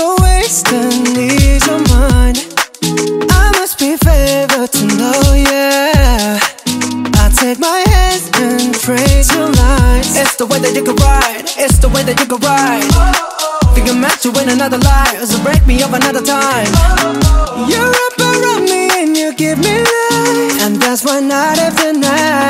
your waist and ease your mind. I must be favored to know, yeah. I take my hands and praise your lines. It's the way that you can ride. It's the way that you can ride. Oh, oh. Think I met you in another life, so break me up another time. Oh, you wrap around me and you give me life, and that's why night after night.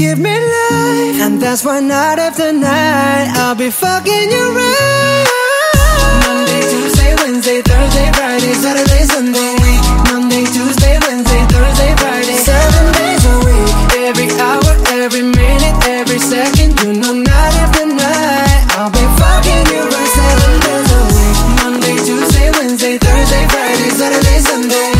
give me life, and that's why night after night I'll be fucking you right. Monday, Tuesday, Wednesday, Thursday, Friday, Saturday, Sunday. Monday, Tuesday, Wednesday, Thursday, Friday, seven days a week. Every hour, every minute, every second, you know night after night I'll be fucking you right seven days a week. Monday, Tuesday, Wednesday, Thursday, Friday, Saturday, Sunday.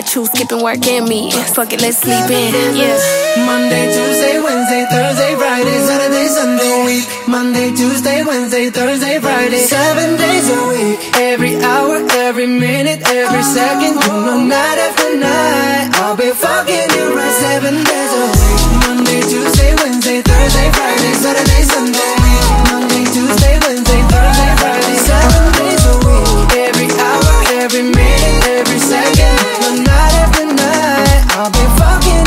Got skipping work and me. Fuck it, let's sleep in. Yeah. Monday, Tuesday, Wednesday, Thursday, Friday, Saturday, Sunday, week. Monday, Tuesday, Wednesday, Thursday, Friday. Seven days a week. Every hour, every minute, every second. You know, night after night. I'll be fucking you right seven days a week. Monday, Tuesday, Wednesday, Thursday, Friday, Saturday, Sunday. every second, the night after night. I'll be fucking.